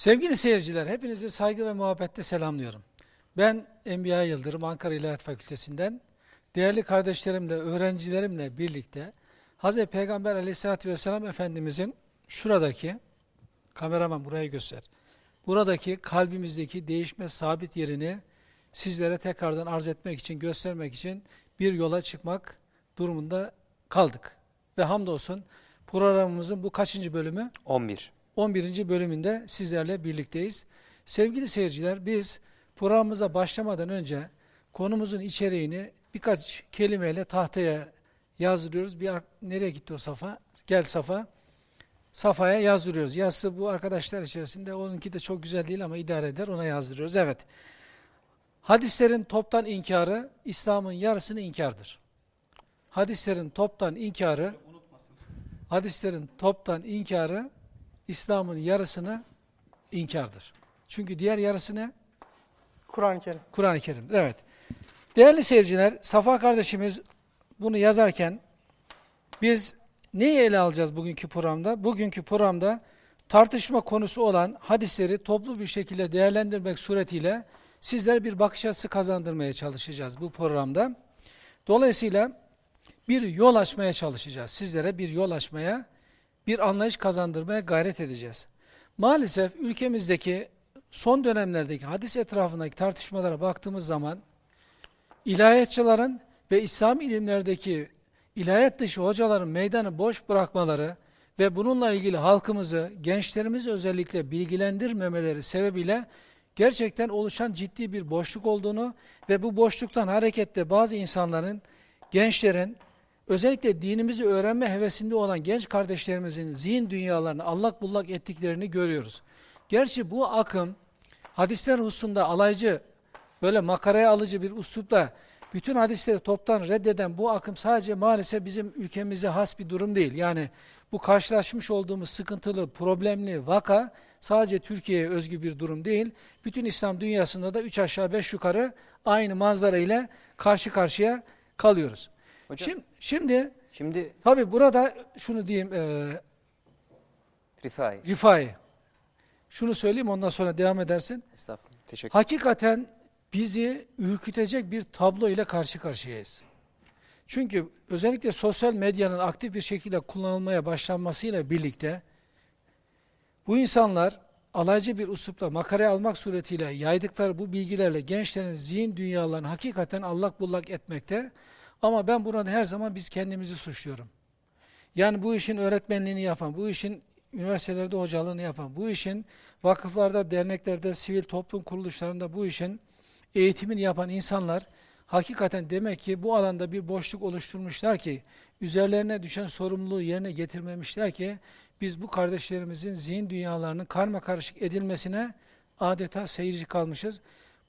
Sevgili seyirciler, hepinizi saygı ve muhabbetle selamlıyorum. Ben Enbiya Yıldırım, Ankara İlahiyat Fakültesinden, değerli kardeşlerimle, öğrencilerimle birlikte Hz. Peygamber aleyhissalatü vesselam Efendimizin şuradaki, kameraman burayı göster, buradaki kalbimizdeki değişme sabit yerini sizlere tekrardan arz etmek için, göstermek için bir yola çıkmak durumunda kaldık. Ve hamdolsun programımızın bu kaçıncı bölümü? 11. 11. bölümünde sizlerle birlikteyiz. Sevgili seyirciler biz programımıza başlamadan önce konumuzun içeriğini birkaç kelimeyle tahtaya yazdırıyoruz. Bir nereye gitti o safa? Gel safa. Safaya yazdırıyoruz. Yazısı bu arkadaşlar içerisinde onunki de çok güzel değil ama idare eder ona yazdırıyoruz. Evet. Hadislerin toptan inkarı İslam'ın yarısını inkardır. Hadislerin toptan inkarı hadislerin toptan inkarı İslam'ın yarısını inkardır. Çünkü diğer yarısı ne? Kur'an-ı Kerim. Kur'an-ı Kerim. Evet. Değerli seyirciler, Safa kardeşimiz bunu yazarken biz neyi ele alacağız bugünkü programda? Bugünkü programda tartışma konusu olan hadisleri toplu bir şekilde değerlendirmek suretiyle sizlere bir bakış açısı kazandırmaya çalışacağız bu programda. Dolayısıyla bir yol açmaya çalışacağız. Sizlere bir yol açmaya, bir anlayış kazandırmaya gayret edeceğiz. Maalesef ülkemizdeki son dönemlerdeki hadis etrafındaki tartışmalara baktığımız zaman ilahiyatçıların ve İslam ilimlerdeki ilahiyat dışı hocaların meydanı boş bırakmaları ve bununla ilgili halkımızı, gençlerimizi özellikle bilgilendirmemeleri sebebiyle gerçekten oluşan ciddi bir boşluk olduğunu ve bu boşluktan hareketle bazı insanların, gençlerin, özellikle dinimizi öğrenme hevesinde olan genç kardeşlerimizin zihin dünyalarını allak bullak ettiklerini görüyoruz. Gerçi bu akım hadisler hususunda alaycı, böyle makaraya alıcı bir uslupla bütün hadisleri toptan reddeden bu akım sadece maalesef bizim ülkemize has bir durum değil. Yani bu karşılaşmış olduğumuz sıkıntılı, problemli vaka sadece Türkiye'ye özgü bir durum değil. Bütün İslam dünyasında da üç aşağı beş yukarı aynı manzara ile karşı karşıya kalıyoruz. Hocam, şimdi, şimdi, şimdi tabi burada şunu diyeyim, e, Rifai. Rifai. Şunu söyleyeyim ondan sonra devam edersin. Estağfurullah. Teşekkür Hakikaten bizi ürkütecek bir tablo ile karşı karşıyayız. Çünkü özellikle sosyal medyanın aktif bir şekilde kullanılmaya başlanmasıyla birlikte bu insanlar alaycı bir uslupla makaraya almak suretiyle yaydıkları bu bilgilerle gençlerin zihin dünyalarını hakikaten allak bullak etmekte. Ama ben burada her zaman biz kendimizi suçluyorum. Yani bu işin öğretmenliğini yapan, bu işin üniversitelerde hocalığını yapan, bu işin vakıflarda, derneklerde, sivil toplum kuruluşlarında bu işin eğitimini yapan insanlar hakikaten demek ki bu alanda bir boşluk oluşturmuşlar ki üzerlerine düşen sorumluluğu yerine getirmemişler ki biz bu kardeşlerimizin zihin dünyalarının karma karışık edilmesine adeta seyirci kalmışız.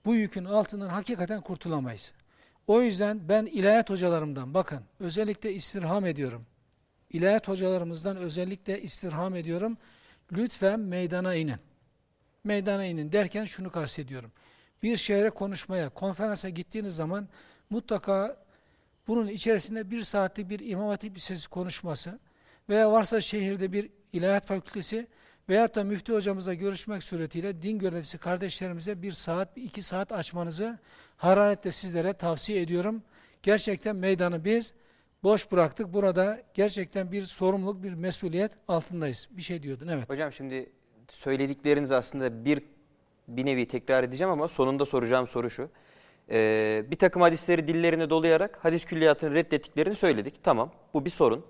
Bu yükün altından hakikaten kurtulamayız. O yüzden ben ilahiyat hocalarımdan bakın özellikle istirham ediyorum. İlahiyat hocalarımızdan özellikle istirham ediyorum. Lütfen meydana inin. Meydana inin derken şunu kastediyorum. Bir şehre konuşmaya, konferansa gittiğiniz zaman mutlaka bunun içerisinde bir saatlik bir imam hatip lisesi konuşması veya varsa şehirde bir ilahiyat fakültesi veyahut da müftü hocamızla görüşmek suretiyle din görevlisi kardeşlerimize bir saat, iki saat açmanızı hararetle sizlere tavsiye ediyorum. Gerçekten meydanı biz boş bıraktık. Burada gerçekten bir sorumluluk, bir mesuliyet altındayız. Bir şey diyordun, evet. Hocam şimdi söyledikleriniz aslında bir bir nevi tekrar edeceğim ama sonunda soracağım soru şu. Ee, bir takım hadisleri dillerine dolayarak hadis külliyatını reddettiklerini söyledik. Tamam, bu bir sorun.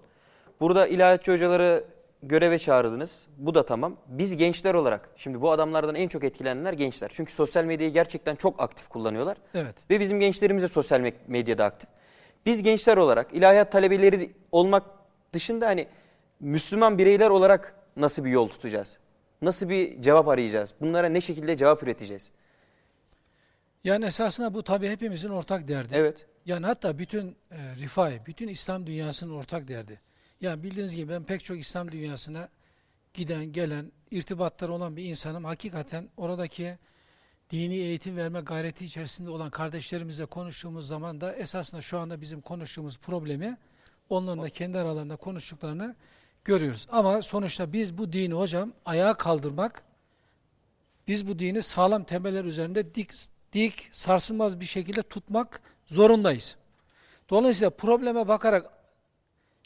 Burada ilahiyatçı hocaları göreve çağırdınız. Bu da tamam. Biz gençler olarak, şimdi bu adamlardan en çok etkilenenler gençler. Çünkü sosyal medyayı gerçekten çok aktif kullanıyorlar. Evet. Ve bizim gençlerimiz de sosyal medyada aktif. Biz gençler olarak ilahiyat talebeleri olmak dışında hani Müslüman bireyler olarak nasıl bir yol tutacağız? Nasıl bir cevap arayacağız? Bunlara ne şekilde cevap üreteceğiz? Yani esasında bu tabi hepimizin ortak derdi. Evet. Yani hatta bütün e, rifai, bütün İslam dünyasının ortak derdi. Yani bildiğiniz gibi ben pek çok İslam dünyasına giden, gelen, irtibatları olan bir insanım. Hakikaten oradaki dini eğitim verme gayreti içerisinde olan kardeşlerimizle konuştuğumuz zaman da esasında şu anda bizim konuştuğumuz problemi onların da kendi aralarında konuştuklarını görüyoruz. Ama sonuçta biz bu dini hocam ayağa kaldırmak biz bu dini sağlam temeller üzerinde dik, dik sarsılmaz bir şekilde tutmak zorundayız. Dolayısıyla probleme bakarak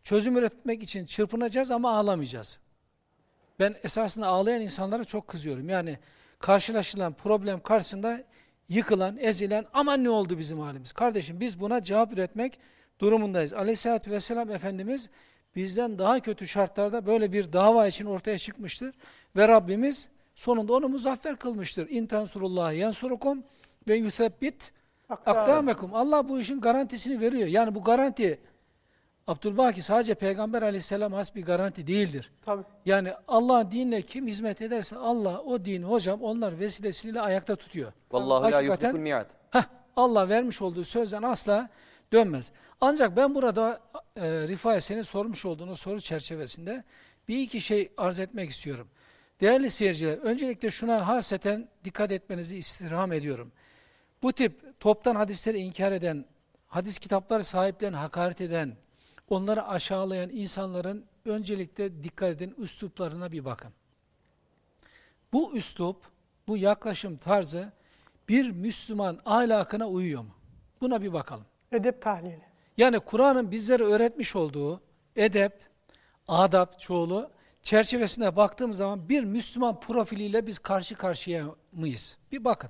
çözüm üretmek için çırpınacağız ama ağlamayacağız. Ben esasında ağlayan insanlara çok kızıyorum. Yani karşılaşılan problem karşısında yıkılan, ezilen aman ne oldu bizim halimiz. Kardeşim biz buna cevap üretmek durumundayız. Aleyhisselatü vesselam Efendimiz bizden daha kötü şartlarda böyle bir dava için ortaya çıkmıştır. Ve Rabbimiz sonunda onu muzaffer kılmıştır. İntansurullah yansurukum ve yusebbit akdamekum. Allah bu işin garantisini veriyor. Yani bu garanti Abdülbaki sadece Peygamber aleyhisselam has bir garanti değildir. Tabii. Yani Allah'ın dinine kim hizmet ederse Allah o dini hocam onlar vesilesiyle ayakta tutuyor. Vallahu la Hakikaten- yuhliful mi'ad. Allah vermiş olduğu sözden asla dönmez. Ancak ben burada e, Rifa'ya senin sormuş olduğunuz soru çerçevesinde bir iki şey arz etmek istiyorum. Değerli seyirciler, öncelikle şuna haseten dikkat etmenizi istirham ediyorum. Bu tip toptan hadisleri inkar eden, hadis kitapları sahiplerine hakaret eden, onları aşağılayan insanların öncelikle dikkat edin üsluplarına bir bakın. Bu üslup, bu yaklaşım tarzı bir Müslüman ahlakına uyuyor mu? Buna bir bakalım. Edep tahlili. Yani Kur'an'ın bizlere öğretmiş olduğu edep, adap çoğulu çerçevesine baktığımız zaman bir Müslüman profiliyle biz karşı karşıya mıyız? Bir bakın.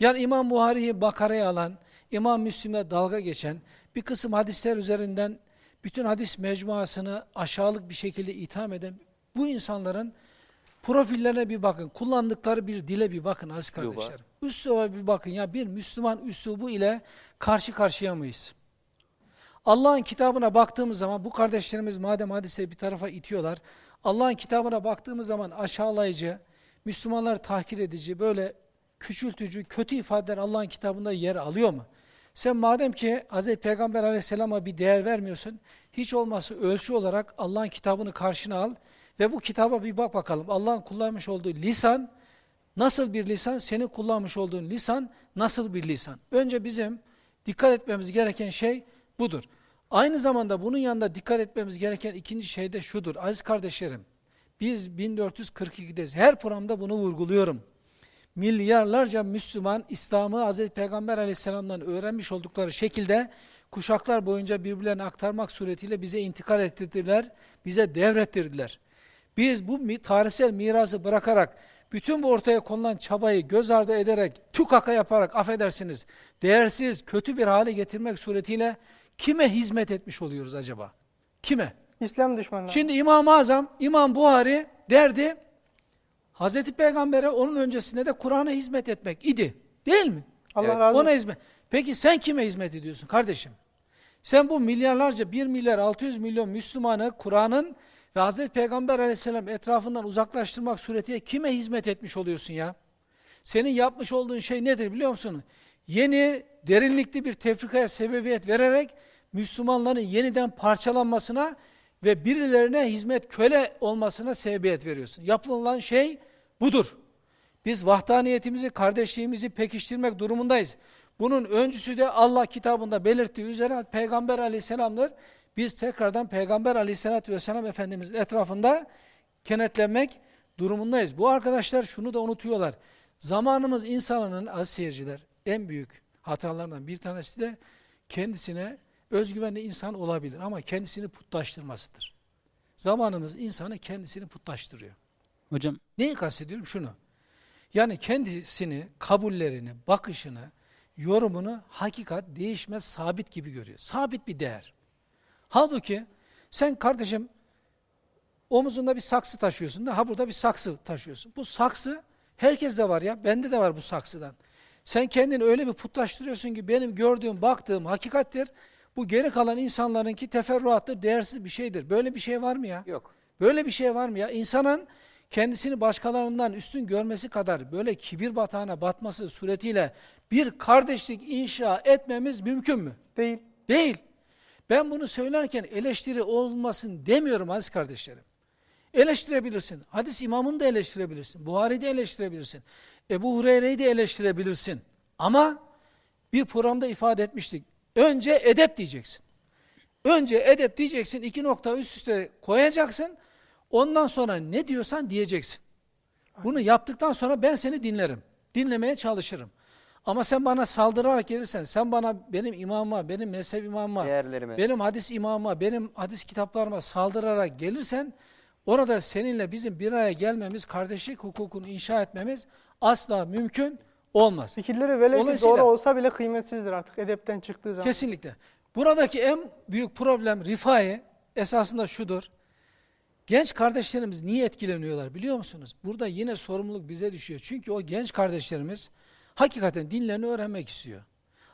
Yani İmam Buhari'yi Bakara'ya alan, İmam Müslim'le dalga geçen, bir kısım hadisler üzerinden bütün hadis mecmuasını aşağılık bir şekilde itham eden bu insanların profillerine bir bakın. Kullandıkları bir dile bir bakın aziz kardeşlerim. Üsluba bir bakın. Ya bir Müslüman üslubu ile karşı karşıya mıyız? Allah'ın kitabına baktığımız zaman bu kardeşlerimiz madem hadise bir tarafa itiyorlar. Allah'ın kitabına baktığımız zaman aşağılayıcı, Müslümanları tahkir edici, böyle küçültücü, kötü ifadeler Allah'ın kitabında yer alıyor mu? Sen madem ki Hz. Peygamber aleyhisselama bir değer vermiyorsun, hiç olmazsa ölçü olarak Allah'ın kitabını karşına al ve bu kitaba bir bak bakalım. Allah'ın kullanmış olduğu lisan nasıl bir lisan, senin kullanmış olduğun lisan nasıl bir lisan? Önce bizim dikkat etmemiz gereken şey budur. Aynı zamanda bunun yanında dikkat etmemiz gereken ikinci şey de şudur. Aziz kardeşlerim, biz 1442'deyiz. Her programda bunu vurguluyorum. Milyarlarca Müslüman İslam'ı Hz. Peygamber aleyhisselamdan öğrenmiş oldukları şekilde kuşaklar boyunca birbirlerine aktarmak suretiyle bize intikal ettirdiler, bize devrettirdiler. Biz bu tarihsel mirası bırakarak, bütün bu ortaya konulan çabayı göz ardı ederek, tükaka yaparak, affedersiniz, değersiz, kötü bir hale getirmek suretiyle kime hizmet etmiş oluyoruz acaba? Kime? İslam düşmanları. Şimdi İmam-ı Azam, İmam Buhari derdi, Hazreti Peygamber'e onun öncesinde de Kur'an'a hizmet etmek idi. Değil mi? Allah Evet. razı Ona olsun. hizmet. Peki sen kime hizmet ediyorsun kardeşim? Sen bu milyarlarca 1 milyar 600 milyon Müslümanı Kur'an'ın ve Hazreti Peygamber aleyhisselam etrafından uzaklaştırmak suretiyle kime hizmet etmiş oluyorsun ya? Senin yapmış olduğun şey nedir biliyor musun? Yeni, derinlikli bir tefrikaya sebebiyet vererek Müslümanların yeniden parçalanmasına ve birilerine hizmet köle olmasına sebebiyet veriyorsun. Yapılan şey budur. Biz vahdaniyetimizi, kardeşliğimizi pekiştirmek durumundayız. Bunun öncüsü de Allah kitabında belirttiği üzere Peygamber aleyhisselamdır. Biz tekrardan Peygamber aleyhisselatü vesselam Efendimizin etrafında kenetlenmek durumundayız. Bu arkadaşlar şunu da unutuyorlar. Zamanımız insanının az seyirciler en büyük hatalarından bir tanesi de kendisine özgüvenli insan olabilir ama kendisini putlaştırmasıdır. Zamanımız insanı kendisini putlaştırıyor. Hocam Neyi kastediyorum? Şunu. Yani kendisini, kabullerini, bakışını, yorumunu hakikat değişmez, sabit gibi görüyor. Sabit bir değer. Halbuki sen kardeşim omuzunda bir saksı taşıyorsun da ha burada bir saksı taşıyorsun. Bu saksı herkeste var ya, bende de var bu saksıdan. Sen kendini öyle bir putlaştırıyorsun ki benim gördüğüm, baktığım hakikattir. Bu geri kalan insanlarınki teferruattır, değersiz bir şeydir. Böyle bir şey var mı ya? Yok. Böyle bir şey var mı ya? İnsanın kendisini başkalarından üstün görmesi kadar böyle kibir batağına batması suretiyle bir kardeşlik inşa etmemiz mümkün mü? Değil. Değil. Ben bunu söylerken eleştiri olmasın demiyorum aziz kardeşlerim. Eleştirebilirsin. Hadis imamını da eleştirebilirsin. Buhari'yi de eleştirebilirsin. Ebu Hureyre'yi de eleştirebilirsin. Ama bir programda ifade etmiştik. Önce edep diyeceksin. Önce edep diyeceksin. iki nokta üst üste koyacaksın. Ondan sonra ne diyorsan diyeceksin. Bunu yaptıktan sonra ben seni dinlerim. Dinlemeye çalışırım. Ama sen bana saldırarak gelirsen, sen bana benim imama, benim mezhep imamıma, Değerlerime. benim hadis imamıma, benim hadis kitaplarıma saldırarak gelirsen orada seninle bizim bir araya gelmemiz, kardeşlik hukukunu inşa etmemiz asla mümkün olmaz. Fikirleri velev ki doğru olsa bile kıymetsizdir artık edepten çıktığı zaman. Kesinlikle. Buradaki en büyük problem rifai esasında şudur. Genç kardeşlerimiz niye etkileniyorlar biliyor musunuz? Burada yine sorumluluk bize düşüyor. Çünkü o genç kardeşlerimiz hakikaten dinlerini öğrenmek istiyor.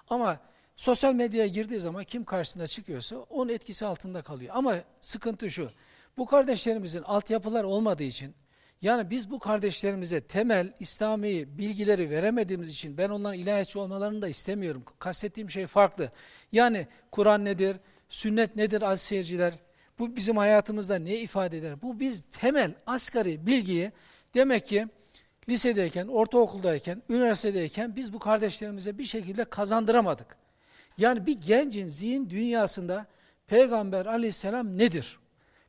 Ama sosyal medyaya girdiği zaman kim karşısında çıkıyorsa onun etkisi altında kalıyor. Ama sıkıntı şu. Bu kardeşlerimizin altyapılar olmadığı için yani biz bu kardeşlerimize temel İslami bilgileri veremediğimiz için ben onların ilahiyatçı olmalarını da istemiyorum. Kastettiğim şey farklı. Yani Kur'an nedir, sünnet nedir aziz seyirciler? Bu bizim hayatımızda ne ifade eder? Bu biz temel asgari bilgiyi demek ki lisedeyken, ortaokuldayken, üniversitedeyken biz bu kardeşlerimize bir şekilde kazandıramadık. Yani bir gencin zihin dünyasında Peygamber aleyhisselam nedir?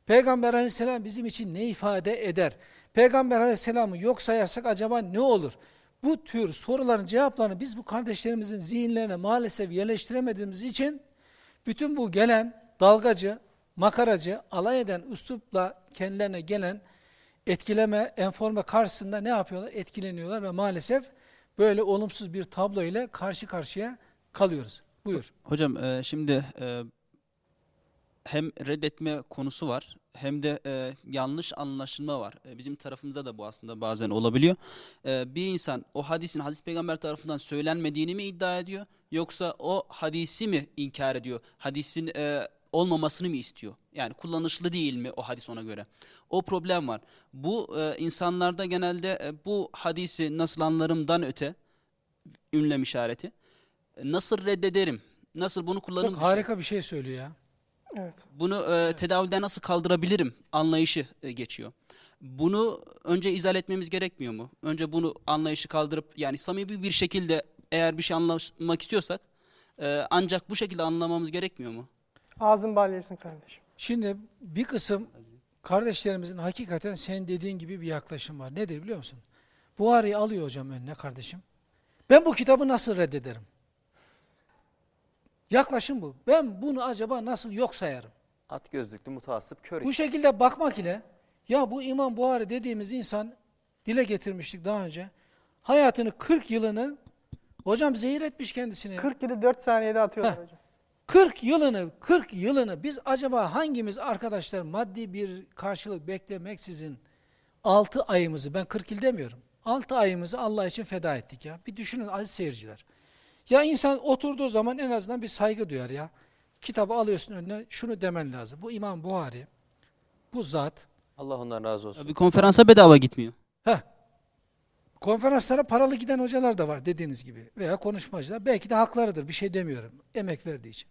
Peygamber aleyhisselam bizim için ne ifade eder? Peygamber aleyhisselamı yok sayarsak acaba ne olur? Bu tür soruların cevaplarını biz bu kardeşlerimizin zihinlerine maalesef yerleştiremediğimiz için bütün bu gelen dalgacı, makaracı, alay eden üslupla kendilerine gelen etkileme, enforme karşısında ne yapıyorlar? Etkileniyorlar ve maalesef böyle olumsuz bir tablo ile karşı karşıya kalıyoruz. Buyur. Hocam e, şimdi e, hem reddetme konusu var hem de e, yanlış anlaşılma var. E, bizim tarafımızda da bu aslında bazen olabiliyor. E, bir insan o hadisin hadis peygamber tarafından söylenmediğini mi iddia ediyor yoksa o hadisi mi inkar ediyor? Hadisin e, olmamasını mı istiyor? Yani kullanışlı değil mi o hadis ona göre? O problem var. Bu e, insanlarda genelde e, bu hadisi nasıl anlarımdan öte ünlem işareti. E, Nasıl reddederim? Nasıl bunu kullanım Çok harika bir şey söylüyor ya. Evet. Bunu e, tedavülden nasıl kaldırabilirim anlayışı e, geçiyor. Bunu önce izah etmemiz gerekmiyor mu? Önce bunu anlayışı kaldırıp yani samimi bir şekilde eğer bir şey anlamak istiyorsak e, ancak bu şekilde anlamamız gerekmiyor mu? Ağzın bal yesin kardeşim. Şimdi bir kısım kardeşlerimizin hakikaten senin dediğin gibi bir yaklaşım var. Nedir biliyor musun? Buhari'yi alıyor hocam önüne kardeşim. Ben bu kitabı nasıl reddederim? Yaklaşım bu. Ben bunu acaba nasıl yok sayarım? At gözlüklü mutasip kör. Bu şekilde bakmak ile ya bu İmam Buhari dediğimiz insan dile getirmiştik daha önce. Hayatını 40 yılını hocam zehir etmiş kendisini. ya. 40 yılı 4 saniyede atıyorlar Heh. hocam. 40 yılını, 40 yılını biz acaba hangimiz arkadaşlar maddi bir karşılık beklemeksizin 6 ayımızı, ben 40 yıl demiyorum, 6 ayımızı Allah için feda ettik ya. Bir düşünün aziz seyirciler. Ya insan oturduğu zaman en azından bir saygı duyar ya. Kitabı alıyorsun önüne, şunu demen lazım. Bu İmam Buhari, bu zat, Allah ondan razı olsun. Bir konferansa bedava gitmiyor. heh, konferanslara paralı giden hocalar da var dediğiniz gibi veya konuşmacılar. Belki de haklarıdır, bir şey demiyorum, emek verdiği için.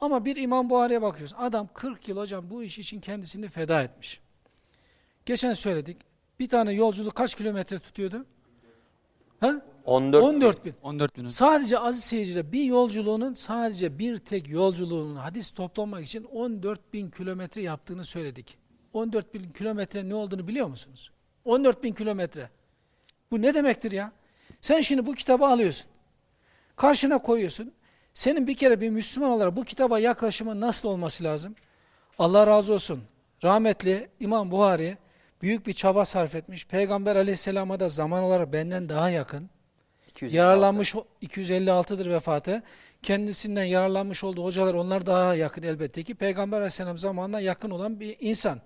Ama bir İmam Buhari'ye bakıyorsun. Adam 40 yıl hocam bu iş için kendisini feda etmiş. Geçen söyledik. Bir tane yolculuk kaç kilometre tutuyordu? Ha? 14, 14 bin. 14 bin. Sadece aziz seyirciler bir yolculuğunun sadece bir tek yolculuğunun hadis toplamak için 14 bin kilometre yaptığını söyledik. 14 bin kilometre ne olduğunu biliyor musunuz? 14 bin kilometre. Bu ne demektir ya? Sen şimdi bu kitabı alıyorsun. Karşına koyuyorsun. Senin bir kere bir Müslüman olarak bu kitaba yaklaşımın nasıl olması lazım? Allah razı olsun. Rahmetli İmam Buhari büyük bir çaba sarf etmiş. Peygamber aleyhisselama da zaman olarak benden daha yakın. 256. Yararlanmış 256'dır vefatı. Kendisinden yararlanmış olduğu hocalar onlar daha yakın elbette ki. Peygamber aleyhisselam zamanına yakın olan bir insan.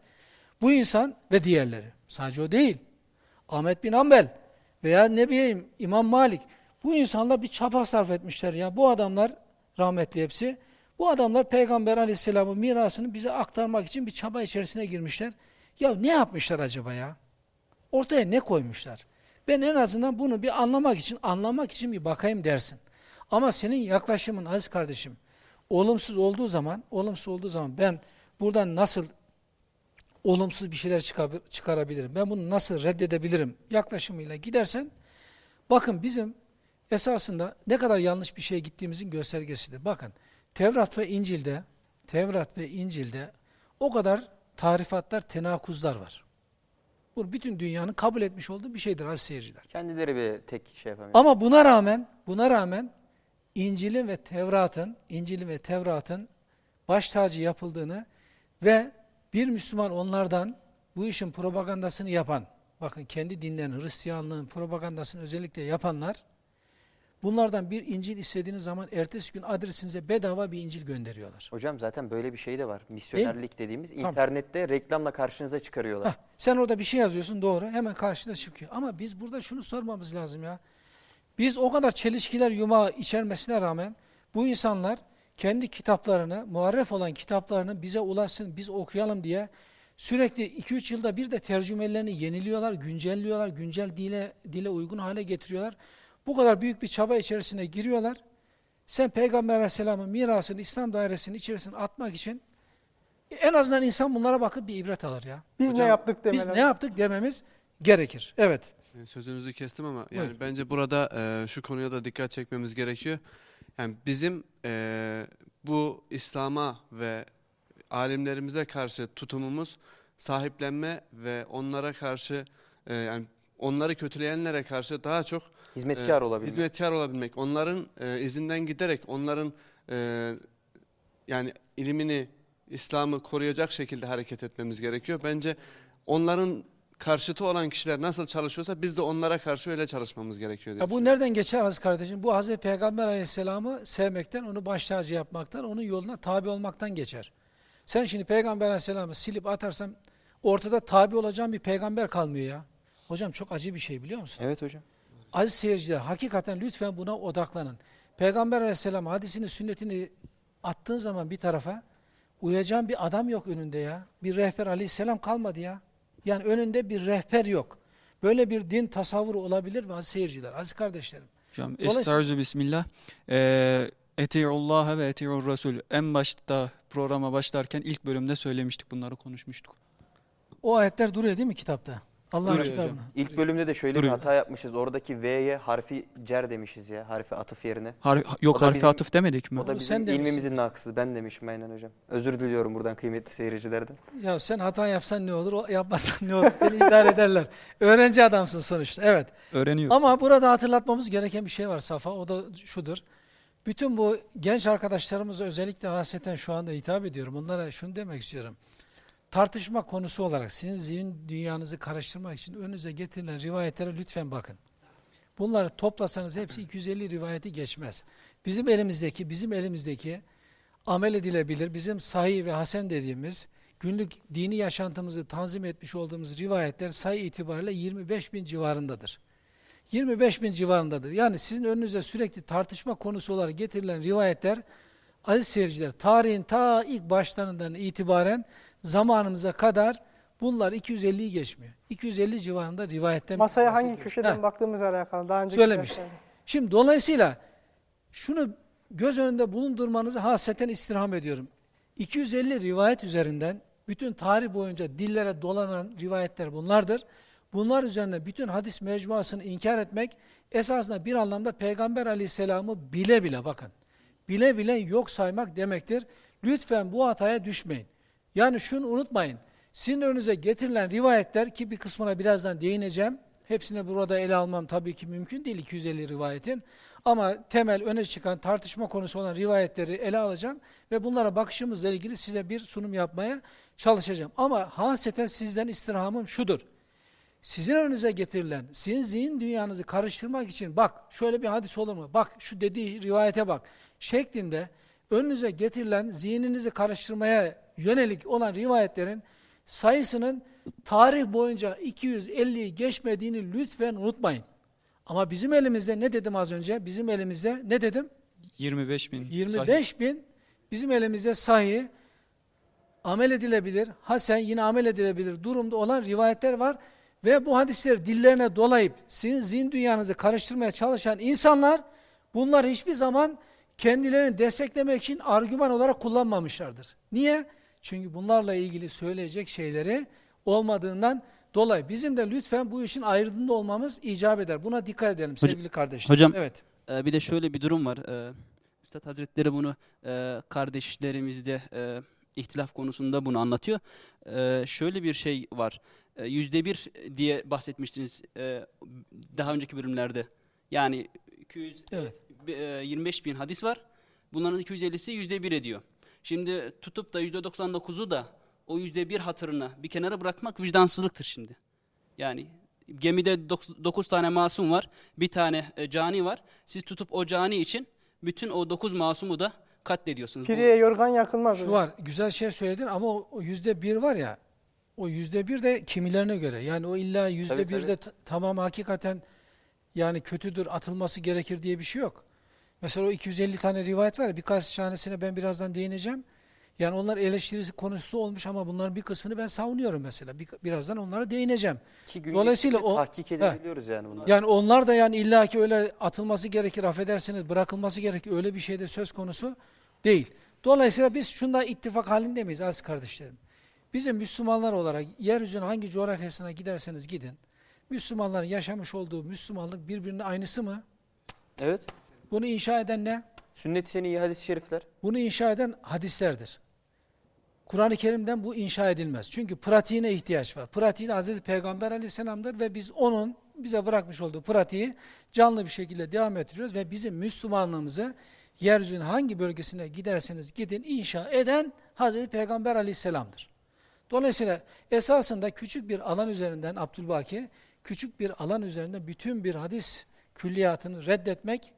Bu insan ve diğerleri. Sadece o değil. Ahmet bin Ambel veya ne bileyim İmam Malik. Bu insanlar bir çaba sarf etmişler ya. Bu adamlar rahmetli hepsi. Bu adamlar Peygamber aleyhisselamın mirasını bize aktarmak için bir çaba içerisine girmişler. Ya ne yapmışlar acaba ya? Ortaya ne koymuşlar? Ben en azından bunu bir anlamak için, anlamak için bir bakayım dersin. Ama senin yaklaşımın aziz kardeşim, olumsuz olduğu zaman, olumsuz olduğu zaman ben buradan nasıl olumsuz bir şeyler çıkar- çıkarabilirim? Ben bunu nasıl reddedebilirim? Yaklaşımıyla gidersen, bakın bizim esasında ne kadar yanlış bir şeye gittiğimizin göstergesidir. Bakın, Tevrat ve İncil'de, Tevrat ve İncil'de o kadar tarifatlar, tenakuzlar var. Bu bütün dünyanın kabul etmiş olduğu bir şeydir aziz seyirciler. Kendileri bir tek şey yapamıyor. Ama buna rağmen buna rağmen İncil'in ve Tevrat'ın İncil'in ve Tevrat'ın baş tacı yapıldığını ve bir Müslüman onlardan bu işin propagandasını yapan, bakın kendi dinlerinin, Hristiyanlığın propagandasını özellikle yapanlar, bunlardan bir İncil istediğiniz zaman ertesi gün adresinize bedava bir İncil gönderiyorlar. Hocam zaten böyle bir şey de var. Misyonerlik dediğimiz Tamam. internette reklamla karşınıza çıkarıyorlar. Hah, sen orada bir şey yazıyorsun doğru hemen karşına çıkıyor. Ama biz burada şunu sormamız lazım ya. Biz o kadar çelişkiler yumağı içermesine rağmen bu insanlar kendi kitaplarını, muharref olan kitaplarını bize ulaşsın, biz okuyalım diye sürekli 2-3 yılda bir de tercümelerini yeniliyorlar, güncelliyorlar, güncel dile, dile uygun hale getiriyorlar. Bu kadar büyük bir çaba içerisine giriyorlar. Sen Peygamber Aleyhisselam'ın mirasını İslam dairesinin içerisine atmak için en azından insan bunlara bakıp bir ibret alır ya. Biz ne Hocam, yaptık Biz demeler. ne yaptık dememiz gerekir. Evet. E, Sözünüzü kestim ama yani Buyur. bence burada e, şu konuya da dikkat çekmemiz gerekiyor. Yani bizim e, bu İslam'a ve alimlerimize karşı tutumumuz sahiplenme ve onlara karşı e, yani onları kötüleyenlere karşı daha çok Hizmetkar e, olabilmek. hizmetkar olabilmek. Onların e, izinden giderek onların e, yani ilimini, İslam'ı koruyacak şekilde hareket etmemiz gerekiyor. Bence onların karşıtı olan kişiler nasıl çalışıyorsa biz de onlara karşı öyle çalışmamız gerekiyor diye Ya bu nereden geçer aziz kardeşim? Bu Hazreti Peygamber Aleyhisselam'ı sevmekten, onu baş tacı yapmaktan, onun yoluna tabi olmaktan geçer. Sen şimdi Peygamber Aleyhisselam'ı silip atarsan ortada tabi olacağın bir peygamber kalmıyor ya. Hocam çok acı bir şey biliyor musun? Evet hocam. Aziz seyirciler hakikaten lütfen buna odaklanın. Peygamber Aleyhisselam hadisini, sünnetini attığın zaman bir tarafa uyacağın bir adam yok önünde ya. Bir rehber Aleyhisselam kalmadı ya. Yani önünde bir rehber yok. Böyle bir din tasavvuru olabilir mi aziz seyirciler, aziz kardeşlerim? Hocam Estaizu Bismillah. Ee, Eti'ullaha ve eti'ur Resul. En başta programa başlarken ilk bölümde söylemiştik bunları konuşmuştuk. O ayetler duruyor değil mi kitapta? Allah'ın hocam. kitabına. İlk bölümde de şöyle Duruyor. bir hata yapmışız. Oradaki V'ye harfi cer demişiz ya. Harfi atıf yerine. Har- yok harfi bizim- atıf demedik mi? O da bizim sen ilmimizin nakısı. Ben demişim aynen hocam. Özür diliyorum buradan kıymetli seyircilerden. Ya sen hata yapsan ne olur, o yapmasan ne olur? Seni idare ederler. Öğrenci adamsın sonuçta. Evet. Öğreniyor. Ama burada hatırlatmamız gereken bir şey var Safa. O da şudur. Bütün bu genç arkadaşlarımıza özellikle hasreten şu anda hitap ediyorum. Onlara şunu demek istiyorum. Tartışma konusu olarak sizin zihin dünyanızı karıştırmak için önünüze getirilen rivayetlere lütfen bakın. Bunları toplasanız hepsi 250 rivayeti geçmez. Bizim elimizdeki, bizim elimizdeki amel edilebilir, bizim sahih ve hasen dediğimiz günlük dini yaşantımızı tanzim etmiş olduğumuz rivayetler sayı itibariyle 25 bin civarındadır. 25 bin civarındadır. Yani sizin önünüze sürekli tartışma konusu olarak getirilen rivayetler aziz seyirciler tarihin ta ilk başlarından itibaren zamanımıza kadar bunlar 250'yi geçmiyor. 250 civarında rivayetten Masaya hangi köşeden Heh. baktığımızla alakalı. Daha önceki Söylemiş. Şimdi dolayısıyla şunu göz önünde bulundurmanızı hasreten istirham ediyorum. 250 rivayet üzerinden bütün tarih boyunca dillere dolanan rivayetler bunlardır. Bunlar üzerine bütün hadis mecmuasını inkar etmek esasında bir anlamda Peygamber aleyhisselamı bile bile bakın. Bile bile yok saymak demektir. Lütfen bu hataya düşmeyin. Yani şunu unutmayın. Sizin önünüze getirilen rivayetler ki bir kısmına birazdan değineceğim. Hepsini burada ele almam tabii ki mümkün değil 250 rivayetin. Ama temel öne çıkan tartışma konusu olan rivayetleri ele alacağım ve bunlara bakışımızla ilgili size bir sunum yapmaya çalışacağım. Ama hasreten sizden istirhamım şudur. Sizin önünüze getirilen, sizin zihin dünyanızı karıştırmak için bak şöyle bir hadis olur mu? Bak şu dediği rivayete bak şeklinde önünüze getirilen zihninizi karıştırmaya yönelik olan rivayetlerin sayısının tarih boyunca 250'yi geçmediğini lütfen unutmayın. Ama bizim elimizde ne dedim az önce? Bizim elimizde ne dedim? 25 bin. 25 bin bizim elimizde sahih, amel edilebilir, hasen yine amel edilebilir durumda olan rivayetler var. Ve bu hadisleri dillerine dolayıp sizin zihin dünyanızı karıştırmaya çalışan insanlar bunlar hiçbir zaman kendilerini desteklemek için argüman olarak kullanmamışlardır. Niye? Çünkü bunlarla ilgili söyleyecek şeyleri olmadığından dolayı bizim de lütfen bu işin ayrılığında olmamız icap eder. Buna dikkat edelim Hocam- sevgili kardeşlerim. hocam- evet. Ee, bir de şöyle bir durum var. Ee, Üstad Hazretleri bunu e, kardeşlerimizde e, ihtilaf konusunda bunu anlatıyor. E, şöyle bir şey var. E, Yüzde bir diye bahsetmiştiniz e, daha önceki bölümlerde. Yani 200, Evet. e, 25 bin hadis var. Bunların 250'si yüzde bir ediyor. Şimdi tutup da yüzde 99'u da o yüzde bir hatırına bir kenara bırakmak vicdansızlıktır şimdi. Yani gemide 9 tane masum var, bir tane e, cani var. Siz tutup o cani için bütün o 9 masumu da katlediyorsunuz. Bu- Pireye yorgan yakılmaz. Şu hocam. var, güzel şey söyledin ama o, o yüzde bir var ya, o yüzde bir de kimilerine göre. Yani o illa yüzde Tabii, bir de t- tamam hakikaten yani kötüdür, atılması gerekir diye bir şey yok. Mesela o 250 tane rivayet var ya, birkaç tanesine ben birazdan değineceğim. Yani onlar eleştirisi konusu olmuş ama bunların bir kısmını ben savunuyorum mesela. Bir, birazdan onlara değineceğim. Dolayısıyla o- tahkik edebiliyoruz yani bunları. Yani onlar da yani illaki öyle atılması gerekir, affedersiniz bırakılması gerekir öyle bir şey de söz konusu değil. Dolayısıyla biz şunda ittifak halinde miyiz aziz kardeşlerim? Bizim Müslümanlar olarak yeryüzünün hangi coğrafyasına giderseniz gidin, Müslümanların yaşamış olduğu Müslümanlık birbirine aynısı mı? Evet. Bunu inşa eden ne? Sünnet-i seniyye hadis-i şerifler. Bunu inşa eden hadislerdir. Kur'an-ı Kerim'den bu inşa edilmez. Çünkü pratiğine ihtiyaç var. Pratiği de Hazreti Peygamber aleyhisselamdır ve biz onun bize bırakmış olduğu pratiği canlı bir şekilde devam ettiriyoruz ve bizim Müslümanlığımızı yeryüzünün hangi bölgesine giderseniz gidin inşa eden Hazreti Peygamber aleyhisselamdır. Dolayısıyla esasında küçük bir alan üzerinden Abdülbaki, küçük bir alan üzerinde bütün bir hadis külliyatını reddetmek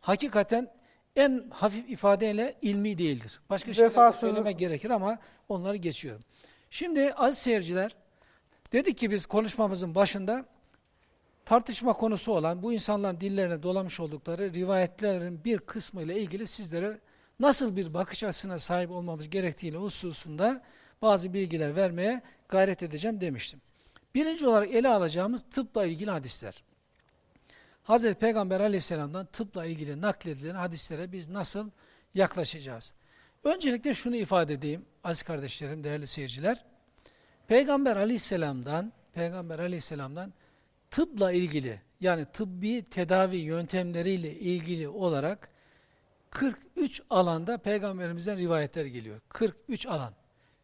hakikaten en hafif ifadeyle ilmi değildir. Başka şeyler söylemek gerekir ama onları geçiyorum. Şimdi aziz seyirciler, dedik ki biz konuşmamızın başında tartışma konusu olan bu insanların dillerine dolamış oldukları rivayetlerin bir kısmı ile ilgili sizlere nasıl bir bakış açısına sahip olmamız gerektiğiyle hususunda bazı bilgiler vermeye gayret edeceğim demiştim. Birinci olarak ele alacağımız tıpla ilgili hadisler. Hazreti Peygamber aleyhisselamdan tıpla ilgili nakledilen hadislere biz nasıl yaklaşacağız? Öncelikle şunu ifade edeyim aziz kardeşlerim, değerli seyirciler. Peygamber aleyhisselamdan, Peygamber aleyhisselamdan tıpla ilgili yani tıbbi tedavi yöntemleriyle ilgili olarak 43 alanda peygamberimizden rivayetler geliyor. 43 alan.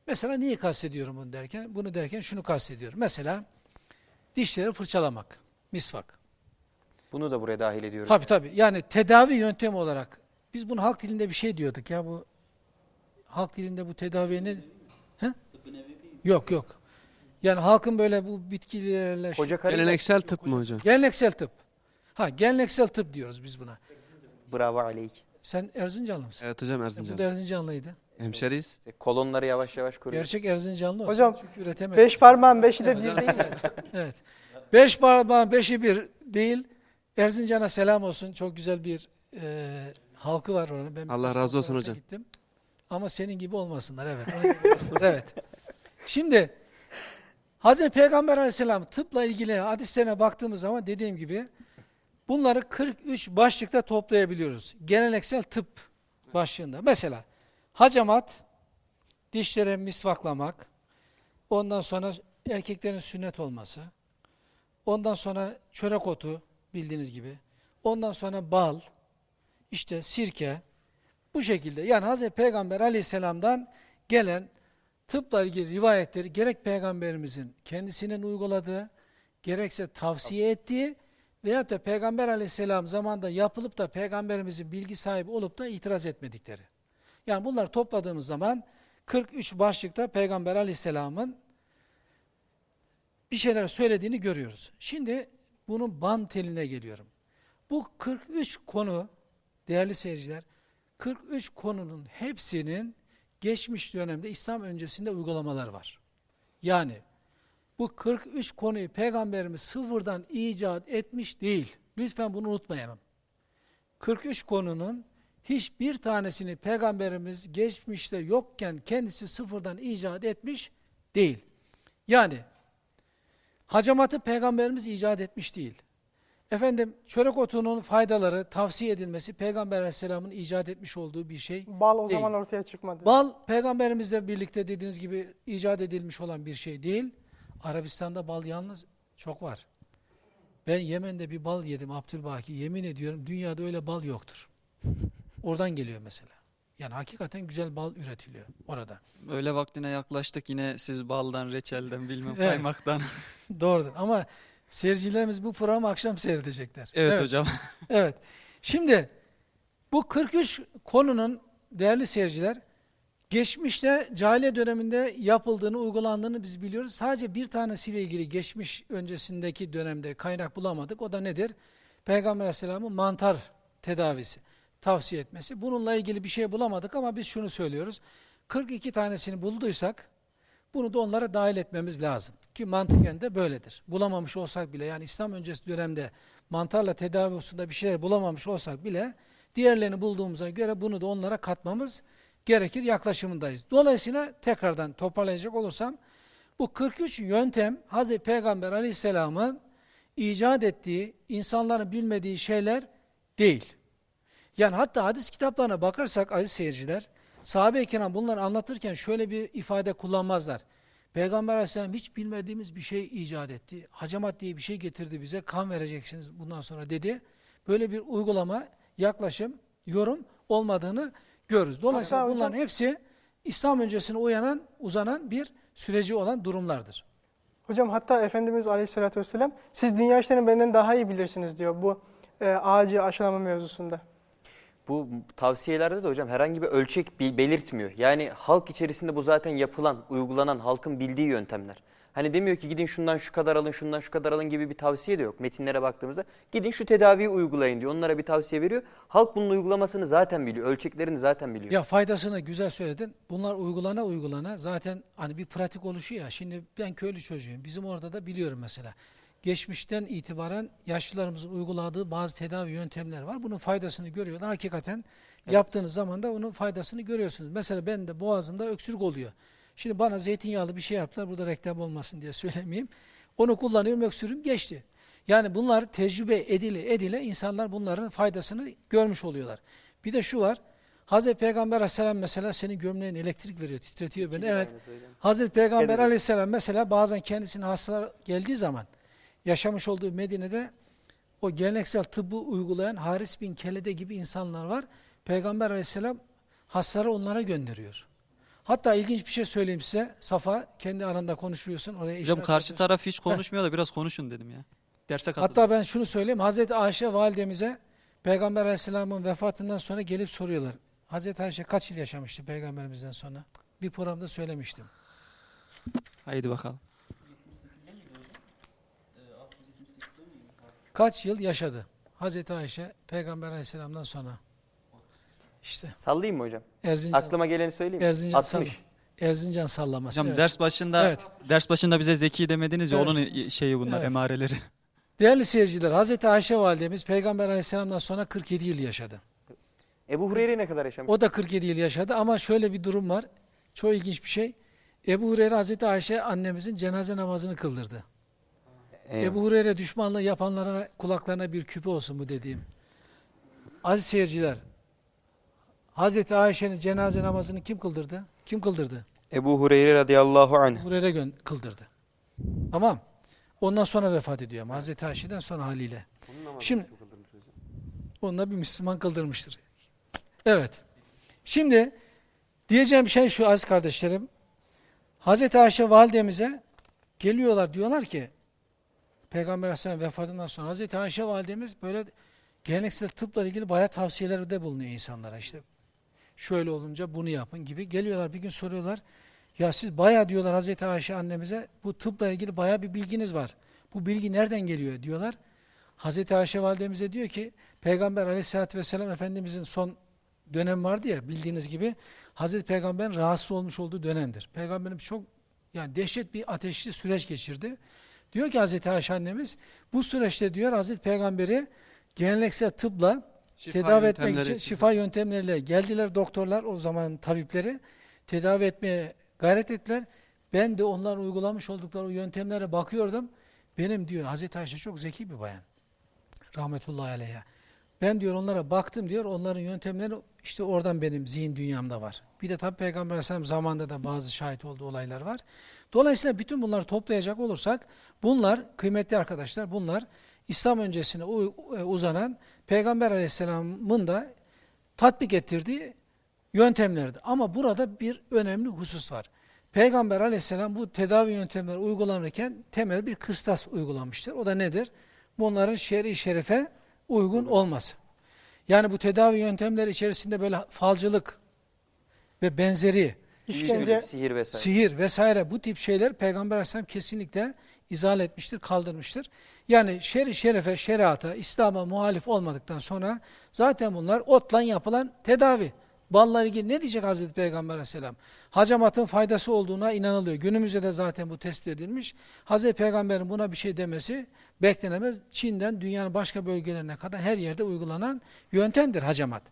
Mesela niye kastediyorum bunu derken? Bunu derken şunu kastediyorum. Mesela dişleri fırçalamak, misvak. Bunu da buraya dahil ediyoruz. Tabii tabii. Yani tedavi yöntemi olarak biz bunu halk dilinde bir şey diyorduk ya bu halk dilinde bu tedaviye ne? He? Yok yok. Yani halkın böyle bu bitkilerle Hoca Karim Geleneksel tıp mı hocam? geleneksel tıp. Ha geleneksel tıp diyoruz biz buna. bravo aleyk. Sen Erzincanlı mısın? Evet hocam E, bu Erzincan. da Erzincanlıydı. Hemşeriyiz. Kolonları yavaş yavaş koruyor. Gerçek Erzincanlı olsun. Hocam, Çünkü üretemedi. Beş parmağın beşi de bir değil. Evet. Beş parmağın beşi bir değil. Erzincan'a selam olsun. Çok güzel bir e, halkı var oranın. Ben Allah razı olsun hocam. Gittim. Ama senin gibi olmasınlar. Evet. evet. Şimdi Hazreti Peygamber Aleyhisselam tıpla ilgili hadislerine baktığımız zaman dediğim gibi bunları 43 başlıkta toplayabiliyoruz. Geleneksel tıp başlığında. Mesela hacamat, dişlere misvaklamak, ondan sonra erkeklerin sünnet olması, ondan sonra çörek otu bildiğiniz gibi, ondan sonra bal, işte sirke, bu şekilde yani Hazreti Peygamber aleyhisselamdan gelen tıpla ilgili rivayetleri gerek Peygamberimizin kendisinin uyguladığı, gerekse tavsiye ettiği veyahut da Peygamber aleyhisselam zamanında yapılıp da Peygamberimizin bilgi sahibi olup da itiraz etmedikleri. Yani bunları topladığımız zaman 43 başlıkta Peygamber aleyhisselamın bir şeyler söylediğini görüyoruz. Şimdi bunun bam teline geliyorum. Bu 43 konu değerli seyirciler 43 konunun hepsinin geçmiş dönemde İslam öncesinde uygulamalar var. Yani bu 43 konuyu peygamberimiz sıfırdan icat etmiş değil. Lütfen bunu unutmayalım. 43 konunun hiçbir tanesini peygamberimiz geçmişte yokken kendisi sıfırdan icat etmiş değil. Yani hacamatı peygamberimiz icat etmiş değil. Efendim çörek otunun faydaları tavsiye edilmesi peygamber aleyhisselamın icat etmiş olduğu bir şey. Bal o Değil. zaman ortaya çıkmadı. Bal peygamberimizle birlikte dediğiniz gibi icat edilmiş olan bir şey değil. Arabistan'da bal yalnız çok var. Ben Yemen'de bir bal yedim Abdülbaki. Yemin ediyorum dünyada öyle bal yoktur. Oradan geliyor mesela. Yani hakikaten güzel bal üretiliyor orada. Öyle vaktine yaklaştık yine siz baldan, reçelden, bilmem Evet. kaymaktan. Doğrudur ama seyircilerimiz bu programı akşam seyredecekler. Evet, hocam. Evet. Şimdi bu 43 konunun değerli seyirciler geçmişte cahiliye döneminde yapıldığını, uygulandığını biz biliyoruz. Sadece bir tanesiyle ilgili geçmiş öncesindeki dönemde kaynak bulamadık. O da nedir? Peygamber Aleyhisselam'ın mantar tedavisi, tavsiye etmesi. Bununla ilgili bir şey bulamadık ama biz şunu söylüyoruz. 42 tanesini bulduysak bunu da onlara dahil etmemiz lazım. Ki mantıken de böyledir. Bulamamış olsak bile yani İslam öncesi dönemde mantarla tedavi hususunda bir şeyler bulamamış olsak bile diğerlerini bulduğumuza göre bunu da onlara katmamız gerekir yaklaşımındayız. Dolayısıyla tekrardan toparlayacak olursam bu 43 yöntem Hz. Peygamber aleyhisselamın icat ettiği, insanların bilmediği şeyler değil. Yani hatta hadis kitaplarına bakarsak aziz seyirciler, sahabe-i kiram bunları anlatırken şöyle bir ifade kullanmazlar. Peygamber aleyhisselam hiç bilmediğimiz bir şey icat etti. Hacamat diye bir şey getirdi bize, kan vereceksiniz bundan sonra dedi. Böyle bir uygulama, yaklaşım, yorum olmadığını görürüz. Dolayısıyla Hatta hocam- bunların hepsi İslam öncesine uyanan, uzanan bir süreci olan durumlardır. Hocam hatta Efendimiz Aleyhisselatü Vesselam siz dünya işlerini benden daha iyi bilirsiniz diyor bu e, ağacı aşılama mevzusunda. Bu tavsiyelerde de hocam herhangi bir ölçek belirtmiyor. Yani halk içerisinde bu zaten yapılan, uygulanan, halkın bildiği yöntemler. Hani demiyor ki gidin şundan şu kadar alın, şundan şu kadar alın gibi bir tavsiye de yok. Metinlere baktığımızda gidin şu tedaviyi uygulayın diyor. Onlara bir tavsiye veriyor. Halk bunun uygulamasını zaten biliyor, ölçeklerini zaten biliyor. Ya faydasını güzel söyledin. Bunlar uygulana uygulana zaten hani bir pratik oluşuyor ya. Şimdi ben köylü çocuğuyum. Bizim orada da biliyorum mesela. Geçmişten itibaren yaşlılarımızın uyguladığı bazı tedavi yöntemler var. Bunun faydasını görüyorlar. Hakikaten yaptığınız zaman da onun faydasını görüyorsunuz. Mesela ben de boğazımda öksürük oluyor. Şimdi bana zeytinyağlı bir şey yaptılar. Burada reklam olmasın diye söylemeyeyim. Onu kullanıyorum öksürüğüm geçti. Yani bunlar tecrübe edile edile insanlar bunların faydasını görmüş oluyorlar. Bir de şu var. Hazreti Peygamber Aleyhisselam mesela senin gömleğin elektrik veriyor, titretiyor beni. Evet. Hazreti Peygamber Evet. Aleyhisselam mesela bazen kendisine hastalar geldiği zaman yaşamış olduğu Medine'de o geleneksel tıbbı uygulayan Haris bin Kelede gibi insanlar var. Peygamber Aleyhisselam hastaları onlara gönderiyor. Hatta ilginç bir şey söyleyeyim size. Safa kendi aranda konuşuyorsun. Oraya Hocam karşı taraf hiç konuşmuyor da biraz konuşun dedim ya. Derse katılın. Hatta ben şunu söyleyeyim. Hazreti Ayşe validemize Peygamber Aleyhisselam'ın vefatından sonra gelip soruyorlar. Hazreti Ayşe kaç yıl yaşamıştı peygamberimizden sonra? Bir programda söylemiştim. Haydi bakalım. Kaç yıl yaşadı? Hazreti Ayşe Peygamber Aleyhisselam'dan sonra. İşte Sallayayım mı hocam? Erzincan, Aklıma geleni söyleyeyim mi? Erzincan 60. salla. Erzincan sallaması. Hocam evet. ders başında Evet. ders başında bize zeki demediniz ya Evet. onun şeyi bunlar Evet. emareleri. Değerli seyirciler, Hazreti Ayşe validemiz Peygamber Aleyhisselam'dan sonra 47 yıl yaşadı. Ebu Hureyre ne kadar yaşamış? O da 47 yıl yaşadı ama şöyle bir durum var. Çok ilginç bir şey. Ebu Hureyre Hazreti Ayşe annemizin cenaze namazını kıldırdı. Eyvallah. Ebu Hureyre düşmanlığı yapanlara kulaklarına bir küpe olsun bu dediğim. Aziz seyirciler, Hazreti Ayşe'nin cenaze namazını kim kıldırdı? Kim kıldırdı? Ebu Hureyre radıyallahu anh. Hureyre gön kıldırdı. Tamam. Ondan sonra vefat ediyor ama Hazreti Ayşe'den sonra haliyle. Şimdi onunla bir Müslüman kıldırmıştır. Evet. Şimdi diyeceğim şey şu aziz kardeşlerim. Hazreti Ayşe validemize geliyorlar diyorlar ki Peygamber Aleyhisselam vefatından sonra Hazreti Ayşe validemiz böyle geleneksel tıpla ilgili bayağı tavsiyelerde bulunuyor insanlara işte. Şöyle olunca bunu yapın gibi. Geliyorlar bir gün soruyorlar. Ya siz bayağı diyorlar Hazreti Ayşe annemize bu tıpla ilgili bayağı bir bilginiz var. Bu bilgi nereden geliyor diyorlar. Hazreti Ayşe validemize diyor ki Peygamber aleyhissalatü vesselam Efendimizin son dönem vardı ya bildiğiniz gibi Hazreti Peygamber'in rahatsız olmuş olduğu dönemdir. Peygamberimiz çok yani dehşet bir ateşli süreç geçirdi. Diyor ki Hazreti Ayşe annemiz bu süreçte diyor Hazreti Peygamber'i geleneksel tıpla Şifa Tedavi etmek için. şifa yöntemleriyle geldiler doktorlar o zaman tabipleri tedavi etmeye gayret ettiler. Ben de onların uygulamış oldukları o yöntemlere bakıyordum. Benim diyor Hazreti Ayşe çok zeki bir bayan. Rahmetullahi aleyhe. Ben diyor onlara baktım diyor. Onların yöntemleri işte oradan benim zihin dünyamda var. Bir de tabi Peygamber Aleyhisselam zamanında da bazı şahit olduğu olaylar var. Dolayısıyla bütün bunları toplayacak olursak bunlar kıymetli arkadaşlar bunlar İslam öncesine e, uzanan Peygamber Aleyhisselam'ın da tatbik ettirdiği yöntemlerdi. Ama burada bir önemli husus var. Peygamber aleyhisselam bu tedavi yöntemleri uygulanırken temel bir kıstas uygulamıştır. O da nedir? Bunların şer'i şerife uygun olması. Yani bu tedavi yöntemleri içerisinde böyle falcılık ve benzeri İşkence, sihir vesaire. sihir vesaire bu tip şeyler Peygamber Aleyhisselam kesinlikle izah etmiştir, kaldırmıştır. Yani şer-i şerefe, şeriata, İslam'a muhalif olmadıktan sonra zaten bunlar otla yapılan tedavi. Balla ilgili ne diyecek Hazreti Peygamber Aleyhisselam? Hacamatın faydası olduğuna inanılıyor. Günümüzde de zaten bu tespit edilmiş. Hazreti Peygamber'in buna bir şey demesi beklenemez. Çin'den dünyanın başka bölgelerine kadar her yerde uygulanan yöntemdir hacamat.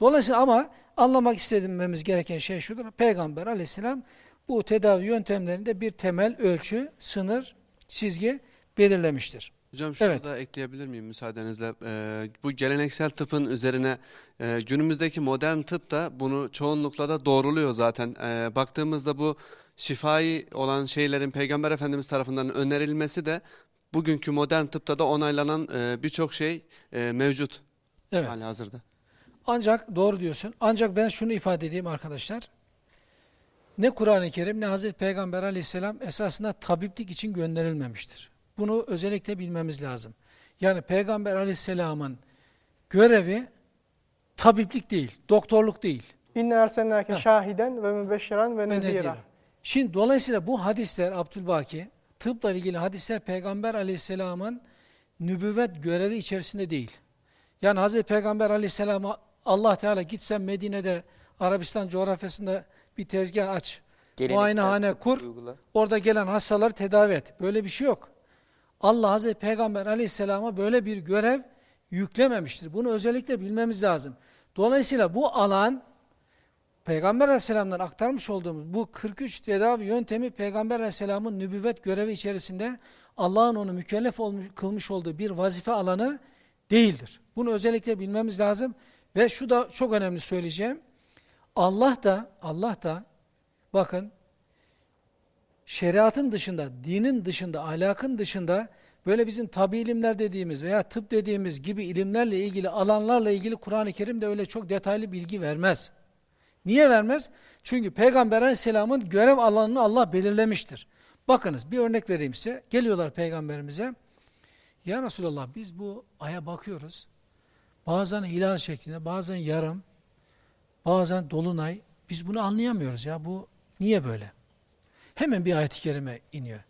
Dolayısıyla ama anlamak istediğimiz gereken şey şudur. Peygamber aleyhisselam bu tedavi yöntemlerinde bir temel ölçü, sınır, çizgi belirlemiştir. Hocam şunu Evet. da ekleyebilir miyim müsaadenizle? Ee, bu geleneksel tıpın üzerine e, günümüzdeki modern tıp da bunu çoğunlukla da doğruluyor zaten. Ee, baktığımızda bu şifai olan şeylerin Peygamber Efendimiz tarafından önerilmesi de bugünkü modern tıpta da onaylanan e, birçok şey e, mevcut Evet. hali hazırda. Ancak doğru diyorsun. Ancak ben şunu ifade edeyim arkadaşlar. Ne Kur'an-ı Kerim ne Hazreti Peygamber aleyhisselam esasında tabiplik için gönderilmemiştir. Bunu özellikle bilmemiz lazım. Yani Peygamber aleyhisselamın görevi tabiplik değil, doktorluk değil. İnne erselnâke Ha. şahiden ve mübeşşiran ve nedîra. Şimdi dolayısıyla bu hadisler Abdülbaki, tıpla ilgili hadisler Peygamber aleyhisselamın nübüvvet görevi içerisinde değil. Yani Hazreti Peygamber aleyhisselama Allah Teala gitsen Medine'de Arabistan coğrafyasında bir tezgah aç. Geleneksel muayenehane kur. uygula. Orada gelen hastaları tedavi et. Böyle bir şey yok. Allah Hazreti Peygamber aleyhisselama böyle bir görev yüklememiştir. Bunu özellikle bilmemiz lazım. Dolayısıyla bu alan Peygamber aleyhisselamdan aktarmış olduğumuz bu 43 tedavi yöntemi Peygamber aleyhisselamın nübüvvet görevi içerisinde Allah'ın onu mükellef olmuş, kılmış olduğu bir vazife alanı değildir. Bunu özellikle bilmemiz lazım ve şu da çok önemli söyleyeceğim. Allah da Allah da bakın şeriatın dışında, dinin dışında, ahlakın dışında böyle bizim tabi ilimler dediğimiz veya tıp dediğimiz gibi ilimlerle ilgili alanlarla ilgili Kur'an-ı Kerim de öyle çok detaylı bilgi vermez. Niye vermez? Çünkü Peygamber Aleyhisselam'ın görev alanını Allah belirlemiştir. Bakınız bir örnek vereyim size. Geliyorlar Peygamberimize. Ya Resulallah biz bu aya bakıyoruz. Bazen hilal şeklinde, bazen yarım, bazen dolunay. Biz bunu anlayamıyoruz ya. Bu niye böyle? Hemen bir ayet-i kerime iniyor.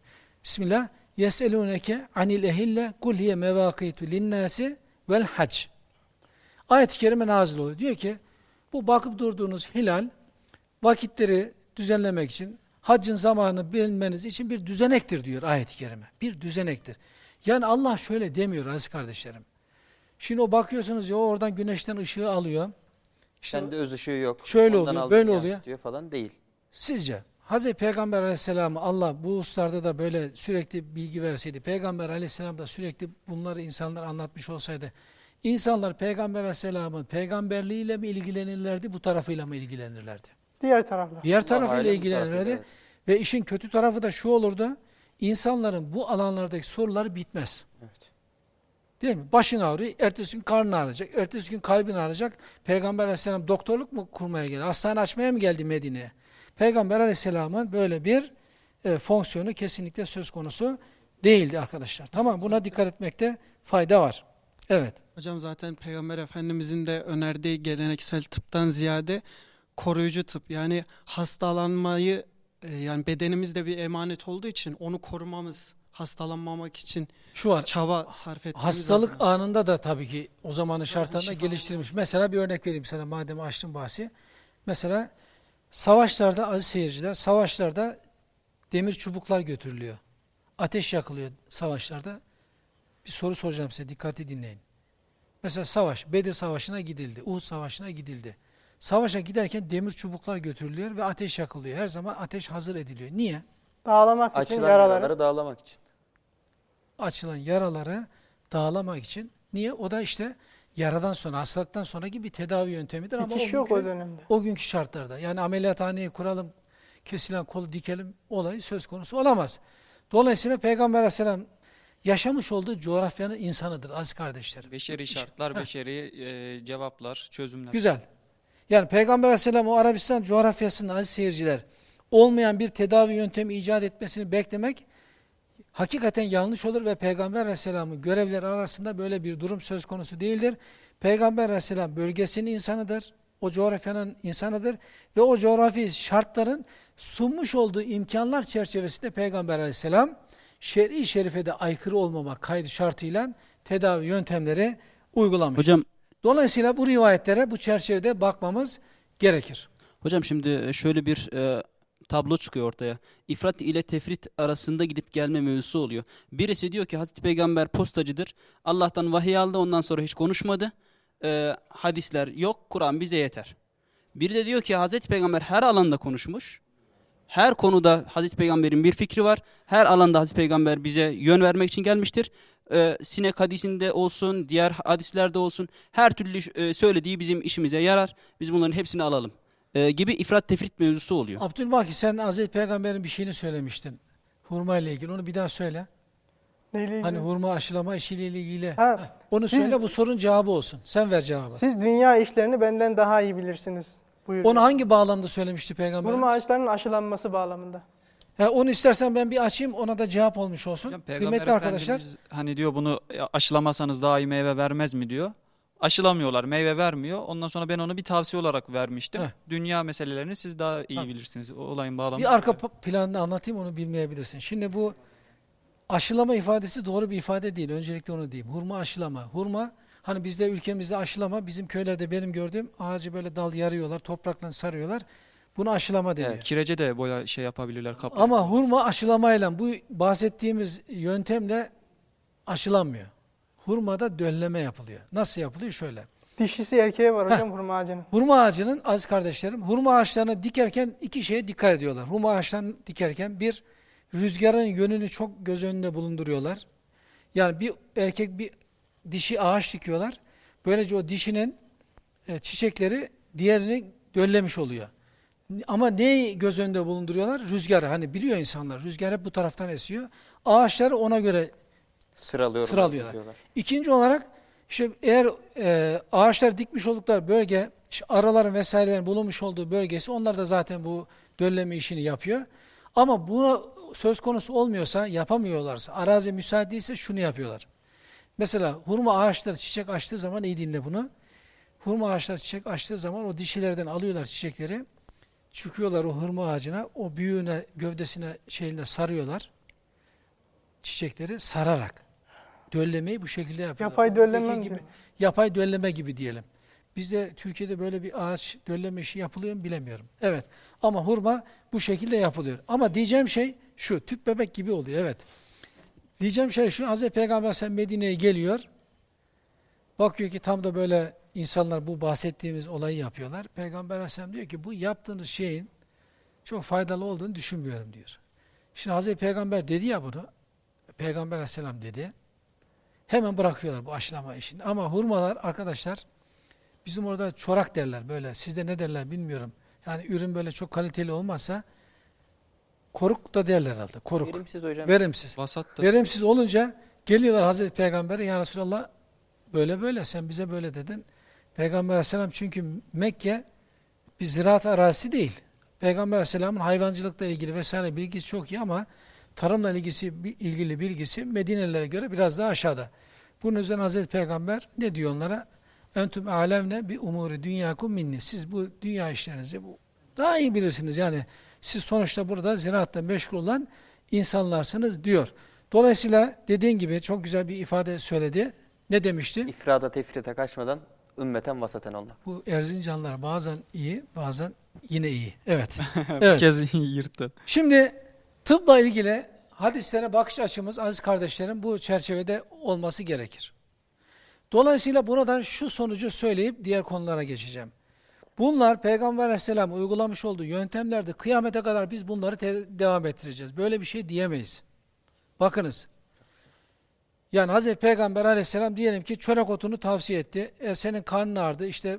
Bismillah. Yeseluneke anil ehille kul hiye mevakitu linnâsi vel hac. Ayet-i kerime nazil oluyor. Diyor ki bu bakıp durduğunuz hilal vakitleri düzenlemek için haccın zamanını bilmeniz için bir düzenektir diyor ayet-i kerime. Bir düzenektir. Yani Allah şöyle demiyor aziz kardeşlerim. Şimdi o bakıyorsunuz ya oradan güneşten ışığı alıyor. İşte Sende öz ışığı yok. şöyle Ondan oluyor, böyle oluyor. falan değil. Sizce Hazreti Peygamber Aleyhisselam'ı Allah bu hususlarda da böyle sürekli bilgi verseydi, Peygamber Aleyhisselam da sürekli bunları insanlara anlatmış olsaydı, insanlar Peygamber Aleyhisselam'ın peygamberliğiyle mi ilgilenirlerdi, bu tarafıyla mı ilgilenirlerdi? Diğer taraflar. Diğer tarafıyla ilgilenirlerdi evet. ve işin kötü tarafı da şu olurdu, insanların bu alanlardaki soruları bitmez. Evet. Değil mi? Başın ağrıyor, ertesi gün karnın ağrıyacak, ertesi gün kalbin ağrıyacak. Peygamber aleyhisselam doktorluk mu kurmaya geldi? Hastane açmaya mı geldi Medine'ye? Peygamber aleyhisselamın böyle bir e, fonksiyonu kesinlikle söz konusu değildi arkadaşlar. Tamam buna dikkat etmekte fayda var. Evet. Hocam zaten Peygamber Efendimizin de önerdiği geleneksel tıptan ziyade koruyucu tıp. Yani hastalanmayı e, yani bedenimizde bir emanet olduğu için onu korumamız, hastalanmamak için Şu var. çaba sarf etmemiz Hastalık lazım. anında da tabii ki o zamanın şartlarında şifa geliştirilmiş. Mesela bir örnek vereyim sana madem açtım bahsi. Mesela savaşlarda aziz seyirciler, savaşlarda demir çubuklar götürülüyor. Ateş yakılıyor savaşlarda. Bir soru soracağım size dikkatli dinleyin. Mesela savaş, Bedir Savaşı'na gidildi, Uhud Savaşı'na gidildi. Savaşa giderken demir çubuklar götürülüyor ve ateş yakılıyor. Her zaman ateş hazır ediliyor. Niye? Dağlamak için Açılan yaraları. yaraları dağlamak için. açılan yaraları dağlamak için. Niye? O da işte yaradan sonra, hastalıktan sonraki bir tedavi yöntemidir ama o Dikiş yok günkü, o dönemde. o günkü şartlarda. Yani ameliyathaneyi kuralım, kesilen kolu dikelim olayı söz konusu olamaz. Dolayısıyla Peygamber Aleyhisselam yaşamış olduğu coğrafyanın insanıdır aziz kardeşlerim. Beşeri şartlar, beşeri e, cevaplar, çözümler. Güzel. Yani Peygamber aleyhisselam o Arabistan coğrafyasında aziz seyirciler olmayan bir tedavi yöntemi icat etmesini beklemek hakikaten yanlış olur ve Peygamber aleyhisselamın görevleri arasında böyle bir durum söz konusu değildir. Peygamber aleyhisselam bölgesinin insanıdır, o coğrafyanın insanıdır ve o coğrafi şartların sunmuş olduğu imkanlar çerçevesinde Peygamber aleyhisselam şer'i şerifede aykırı olmamak kaydı şartıyla tedavi yöntemleri uygulamış. Hocam Dolayısıyla bu rivayetlere bu çerçevede bakmamız gerekir. Hocam şimdi şöyle bir e, tablo çıkıyor ortaya. İfrat ile tefrit arasında gidip gelme mevzusu oluyor. Birisi diyor ki Hazreti Peygamber postacıdır. Allah'tan vahiy aldı ondan sonra hiç konuşmadı. E, hadisler yok Kur'an bize yeter. Biri de diyor ki Hazreti Peygamber her alanda konuşmuş. Her konuda Hazreti Peygamber'in bir fikri var. Her alanda Hazreti Peygamber bize yön vermek için gelmiştir. Ee, sinek hadisinde olsun, diğer hadislerde olsun her türlü e, söylediği bizim işimize yarar. Biz bunların hepsini alalım. Ee, gibi ifrat tefrit mevzusu oluyor. Abdülbaki sen Hazreti Peygamber'in bir şeyini söylemiştin. Hurma ile ilgili. Onu bir daha söyle. Neyle ilgili? Hani hurma aşılama işiyle ilgili. Ha, Heh, Onu siz- söyle bu sorun cevabı olsun. Sen ver cevabı. Siz dünya işlerini benden daha iyi bilirsiniz. Buyurun. Onu hangi bağlamda söylemişti Peygamber? Hurma ağaçlarının aşılanması bağlamında. Ha, onu istersen ben bir açayım ona da cevap olmuş olsun. Hocam, Peygamber Kıymetli arkadaşlar. Hani diyor bunu aşılamasanız daha iyi meyve vermez mi diyor. Aşılamıyorlar, meyve vermiyor. Ondan sonra ben onu bir tavsiye olarak vermiştim. Heh. Dünya meselelerini siz daha iyi Ha. bilirsiniz. O olayın bağlamı. Bir arka planını anlatayım onu bilmeyebilirsin. Şimdi bu aşılama ifadesi doğru bir ifade değil. Öncelikle onu diyeyim. Hurma aşılama. Hurma hani bizde ülkemizde aşılama bizim köylerde benim gördüğüm ağacı böyle dal yarıyorlar, toprakla sarıyorlar. Bunu aşılama deniyor. Evet. Kirece de boya şey yapabilirler, kaplayabilirler. Ama hurma aşılamayla bu bahsettiğimiz yöntemle aşılanmıyor. Hurmada dölleme yapılıyor. Nasıl yapılıyor? Şöyle. Dişisi erkeğe var hocam hurma ağacının. Hurma ağacının aziz kardeşlerim, hurma ağaçlarını dikerken iki şeye dikkat ediyorlar. Hurma ağaçlarını dikerken bir, rüzgarın yönünü çok göz önünde bulunduruyorlar. Yani bir erkek bir dişi ağaç dikiyorlar. Böylece o dişinin e, çiçekleri diğerini döllemiş oluyor. Ama neyi göz önünde bulunduruyorlar? Rüzgarı. Hani biliyor insanlar. Rüzgar hep bu taraftan esiyor. Ağaçları ona göre Sıralıyorlar. Sıralıyorlar. diziyorlar. İkinci olarak işte eğer e, ağaçlar dikmiş oldukları bölge, işte araların vesairelerin bulunmuş olduğu bölgesi onlar da zaten bu dölleme işini yapıyor. Ama buna söz konusu olmuyorsa, yapamıyorlarsa, arazi müsait değilse şunu yapıyorlar. Mesela hurma ağaçları çiçek açtığı zaman iyi dinle bunu. Hurma ağaçları çiçek açtığı zaman o dişilerden alıyorlar çiçekleri. Çıkıyorlar o hurma ağacına, o büyüğüne, gövdesine, şeyine sarıyorlar. Çiçekleri sararak. Döllemeyi bu şekilde yapıyorlar. Yapay dölleme gibi, diyor? Yapay dölleme gibi diyelim. Bizde Türkiye'de böyle bir ağaç dölleme işi yapılıyor mu bilemiyorum. Evet ama hurma bu şekilde yapılıyor. Ama diyeceğim şey şu, tüp bebek gibi oluyor evet. Diyeceğim şey şu, Hazreti Peygamber sen Medine'ye geliyor. Bakıyor ki tam da böyle insanlar bu bahsettiğimiz olayı yapıyorlar. Peygamber Aleyhisselam diyor ki bu yaptığınız şeyin çok faydalı olduğunu düşünmüyorum diyor. Şimdi Hazreti Peygamber dedi ya bunu. Peygamber Aleyhisselam dedi. Hemen bırakıyorlar bu aşılama işini. Ama hurmalar arkadaşlar bizim orada çorak derler böyle. Sizde ne derler bilmiyorum. Yani ürün böyle çok kaliteli olmazsa koruk da derler herhalde. Koruk. Verimsiz hocam. Verimsiz. Vasattır. Verimsiz olunca geliyorlar Hazreti Peygamber'e ya Resulallah böyle böyle sen bize böyle dedin. Peygamber Aleyhisselam çünkü Mekke bir ziraat arazisi değil. Peygamber Aleyhisselam'ın hayvancılıkla ilgili vesaire bilgisi çok iyi ama tarımla ilgisi, ilgili bilgisi Medinelilere göre biraz daha aşağıda. Bunun üzerine Hazreti Peygamber ne diyor onlara? Entüm alemne bi umuri dünyakum minni. Siz bu dünya işlerinizi bu daha iyi bilirsiniz. Yani siz sonuçta burada ziraatla meşgul olan insanlarsınız diyor. Dolayısıyla dediğin gibi çok güzel bir ifade söyledi. Ne demişti? İfrada tefrite kaçmadan ümmeten vasaten olmak. Bu Erzincanlılar bazen iyi, bazen yine iyi. Evet. Bir evet. kez yırttı. Şimdi tıpla ilgili hadislere bakış açımız aziz kardeşlerim bu çerçevede olması gerekir. Dolayısıyla buradan şu sonucu söyleyip diğer konulara geçeceğim. Bunlar Peygamber Aleyhisselam uygulamış olduğu yöntemlerde kıyamete kadar biz bunları devam ettireceğiz. Böyle bir şey diyemeyiz. Bakınız. Yani Hazreti Peygamber Aleyhisselam diyelim ki çörek otunu tavsiye etti. E, senin karnın ağrıdı, işte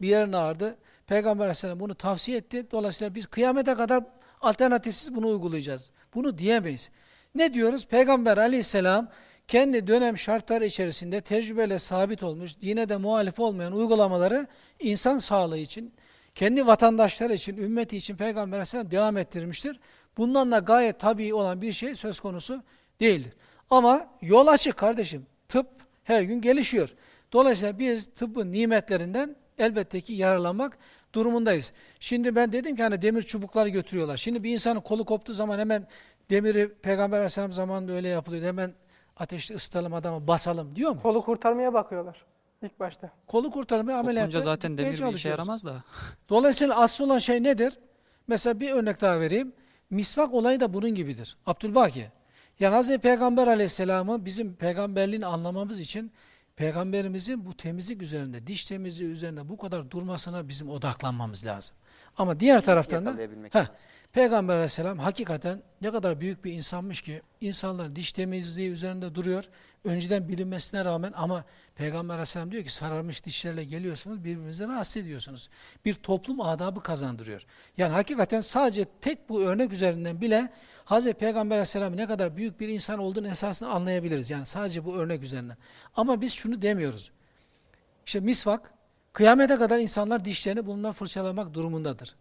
bir yerin ağrıdı. Peygamber Aleyhisselam bunu tavsiye etti. Dolayısıyla biz kıyamete kadar alternatifsiz bunu uygulayacağız. Bunu diyemeyiz. Ne diyoruz? Peygamber Aleyhisselam kendi dönem şartları içerisinde tecrübeyle sabit olmuş, dine de muhalif olmayan uygulamaları insan sağlığı için, kendi vatandaşları için, ümmeti için Peygamber Aleyhisselam devam ettirmiştir. Bundan da gayet tabii olan bir şey söz konusu değildir. Ama yol açık kardeşim. Tıp her gün gelişiyor. Dolayısıyla biz tıbbın nimetlerinden elbette ki yararlanmak durumundayız. Şimdi ben dedim ki hani demir çubukları götürüyorlar. Şimdi bir insanın kolu koptuğu zaman hemen demiri Peygamber Aleyhisselam zamanında öyle yapılıyor. Hemen ateşte ısıtalım adamı basalım diyor mu? Kolu kurtarmaya bakıyorlar ilk başta. Kolu kurtarmaya ameliyatta Okunca zaten demir bir işe yaramaz da. Dolayısıyla asıl olan şey nedir? Mesela bir örnek daha vereyim. Misvak olayı da bunun gibidir. Abdülbaki. Yani Hz. Peygamber aleyhisselamı bizim peygamberliğini anlamamız için peygamberimizin bu temizlik üzerinde, diş temizliği üzerinde bu kadar durmasına bizim odaklanmamız lazım. Ama diğer taraftan da heh. Peygamber aleyhisselam hakikaten ne kadar büyük bir insanmış ki insanlar diş temizliği üzerinde duruyor. Önceden bilinmesine rağmen ama Peygamber aleyhisselam diyor ki sararmış dişlerle geliyorsunuz birbirinizi rahatsız ediyorsunuz. Bir toplum adabı kazandırıyor. Yani hakikaten sadece tek bu örnek üzerinden bile Hz. Peygamber aleyhisselam ne kadar büyük bir insan olduğunu esasını anlayabiliriz. Yani sadece bu örnek üzerinden. Ama biz şunu demiyoruz. İşte misvak kıyamete kadar insanlar dişlerini bununla fırçalamak durumundadır.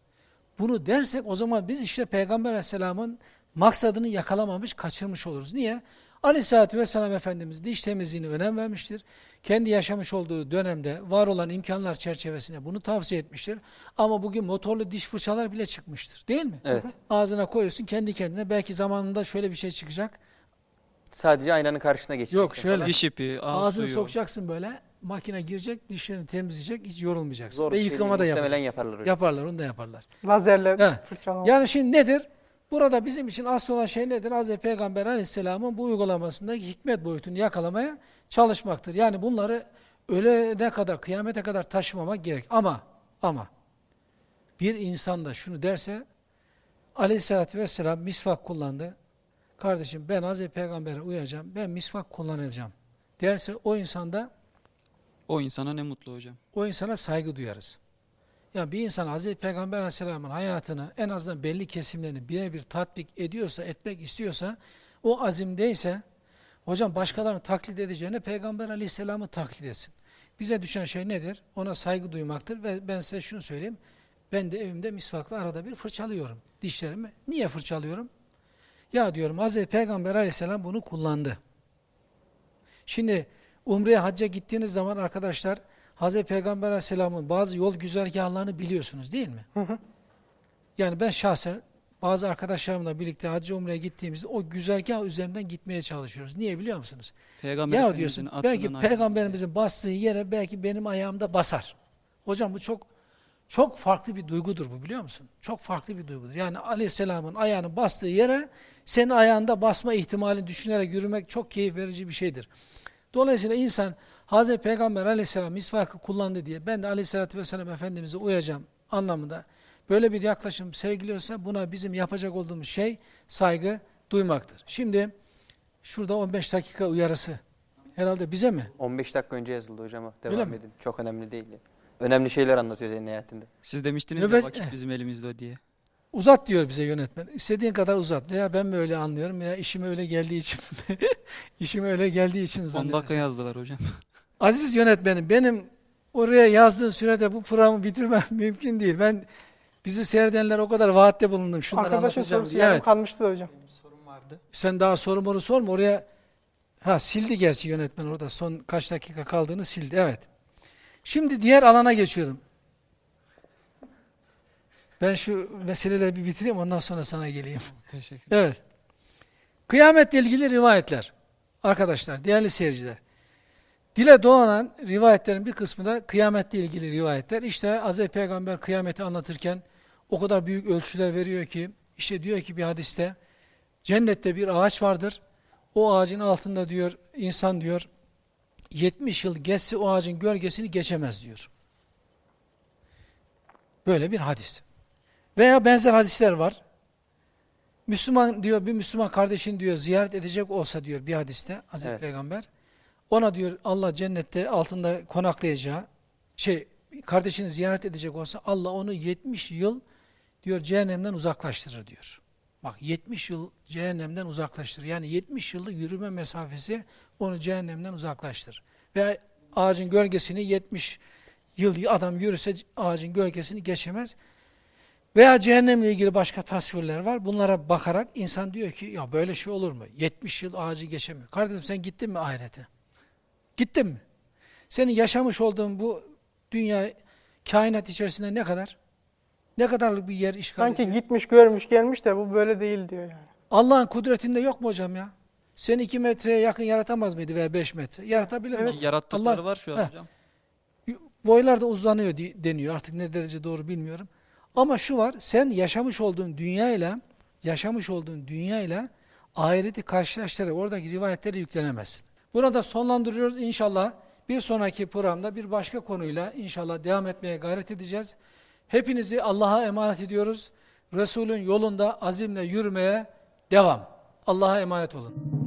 Bunu dersek o zaman biz işte Peygamber Aleyhisselam'ın maksadını yakalamamış, kaçırmış oluruz. Niye? Aleyhisselatü Vesselam Efendimiz diş temizliğine önem vermiştir. Kendi yaşamış olduğu dönemde var olan imkanlar çerçevesinde bunu tavsiye etmiştir. Ama bugün motorlu diş fırçalar bile çıkmıştır. Değil mi? Evet. Ağzına koyuyorsun kendi kendine. Belki zamanında şöyle bir şey çıkacak. Sadece aynanın karşısına geçeceksin. Yok, şöyle. falan. Diş ipi, ağız Ağzını suyu. sokacaksın böyle. Makine girecek, dişlerini temizleyecek, hiç yorulmayacaksın. Zor Ve bir şey yıkama da değil. yapacak. Muhtemelen yaparlar hocam. Yaparlar, onu da yaparlar. Lazerle He. fırçalama. Yani şimdi nedir? Burada bizim için asıl olan şey nedir? Hz. Peygamber aleyhisselamın bu uygulamasındaki hikmet boyutunu yakalamaya çalışmaktır. Yani bunları ölene kadar, kıyamete kadar taşımamak gerek. Ama, ama bir insan da şunu derse, aleyhissalatü vesselam misvak kullandı. Kardeşim ben Hz. Peygamber'e uyacağım, ben misvak kullanacağım derse o insanda O insana ne mutlu hocam. o insana saygı duyarız. Ya bir insan Hazreti Peygamber Aleyhisselam'ın hayatını en azından belli kesimlerini birebir tatbik ediyorsa, etmek istiyorsa, o azimdeyse, hocam başkalarını taklit edeceğine Peygamber Aleyhisselam'ı taklit etsin. Bize düşen şey nedir? Ona saygı duymaktır ve ben size şunu söyleyeyim. Ben de evimde misvakla arada bir fırçalıyorum dişlerimi. Niye fırçalıyorum? Ya diyorum Hazreti Peygamber Aleyhisselam bunu kullandı. Şimdi Umre'ye hacca gittiğiniz zaman arkadaşlar Hz. Peygamber Aleyhisselam'ın bazı yol güzergahlarını biliyorsunuz değil mi? Yani ben şahsen bazı arkadaşlarımla birlikte hacca umreye gittiğimizde o güzergah üzerinden gitmeye çalışıyoruz. Niye biliyor musunuz? Peygamber ya diyorsun belki peygamberimizin bastığı yere belki benim ayağımda basar. Hocam bu çok çok farklı bir duygudur bu biliyor musun? Çok farklı bir duygudur. Yani aleyhisselamın ayağının bastığı yere senin ayağında basma ihtimali düşünerek yürümek çok keyif verici bir şeydir. Dolayısıyla insan Hazreti Peygamber aleyhisselam misvakı kullandı diye ben de aleyhissalatü vesselam Efendimiz'e uyacağım anlamında böyle bir yaklaşım sergiliyorsa buna bizim yapacak olduğumuz şey saygı duymaktır. Şimdi şurada 15 dakika uyarısı herhalde bize mi? 15 dakika önce yazıldı hocam. Öyle Devam mi? edin. Çok önemli değil. yani. Önemli şeyler anlatıyor senin hayatında. Siz demiştiniz ya vakit bizim elimizde o diye. Uzat diyor bize yönetmen. İstediğin kadar uzat. Veya ben mi öyle anlıyorum veya işime öyle geldiği için işime öyle geldiği için 10 dakika zannedersin. yazdılar hocam. Aziz yönetmenim benim oraya yazdığın sürede bu programı bitirmem mümkün değil. Ben bizi seyredenler o kadar vaatte bulundum. Şunları Arkadaşın sorusu Evet. kalmıştı da hocam. Sorum vardı. Sen daha soru moru sorma oraya. Ha sildi gerçi yönetmen orada son kaç dakika kaldığını sildi. Evet. Şimdi diğer alana geçiyorum. Ben şu meseleleri bir bitireyim ondan sonra sana geleyim. Teşekkür Evet. Kıyametle ilgili rivayetler. Arkadaşlar, değerli seyirciler. Dile dolanan rivayetlerin bir kısmı da kıyametle ilgili rivayetler. İşte Hz. Peygamber kıyameti anlatırken o kadar büyük ölçüler veriyor ki, işte diyor ki bir hadiste, cennette bir ağaç vardır. O ağacın altında diyor, insan diyor, 70 yıl geçse o ağacın gölgesini geçemez diyor. Böyle bir hadis. Veya benzer hadisler var. Müslüman diyor bir Müslüman kardeşin diyor ziyaret edecek olsa diyor bir hadiste Hazreti Evet. Peygamber ona diyor Allah cennette altında konaklayacağı şey kardeşini ziyaret edecek olsa Allah onu 70 yıl diyor cehennemden uzaklaştırır diyor. Bak 70 yıl cehennemden uzaklaştır. Yani 70 yıllık yürüme mesafesi onu cehennemden uzaklaştır. Ve ağacın gölgesini 70 yıl adam yürüse ağacın gölgesini geçemez. Veya cehennemle ilgili başka tasvirler var. Bunlara bakarak insan diyor ki ya böyle şey olur mu? 70 yıl ağacı geçemiyor. Kardeşim sen gittin mi ahirete? Gittin mi? Senin yaşamış olduğun bu dünya kainat içerisinde ne kadar? Ne kadarlık bir yer işgal Sanki ediyor? gitmiş görmüş gelmiş de bu böyle değil diyor yani. Allah'ın kudretinde yok mu hocam ya? Seni iki metreye yakın yaratamaz mıydı veya beş metre? Yaratabilir mi? Ki Yarattıkları Allah- var şu an Heh. hocam. Boylar da uzanıyor deniyor. Artık ne derece doğru bilmiyorum. Ama şu var, sen yaşamış olduğun dünya ile yaşamış olduğun dünya ile ahireti karşılaştırarak oradaki rivayetlere yüklenemezsin. Buna da sonlandırıyoruz inşallah. Bir sonraki programda bir başka konuyla inşallah devam etmeye gayret edeceğiz. Hepinizi Allah'a emanet ediyoruz. Resulün yolunda azimle yürümeye devam. Allah'a emanet olun.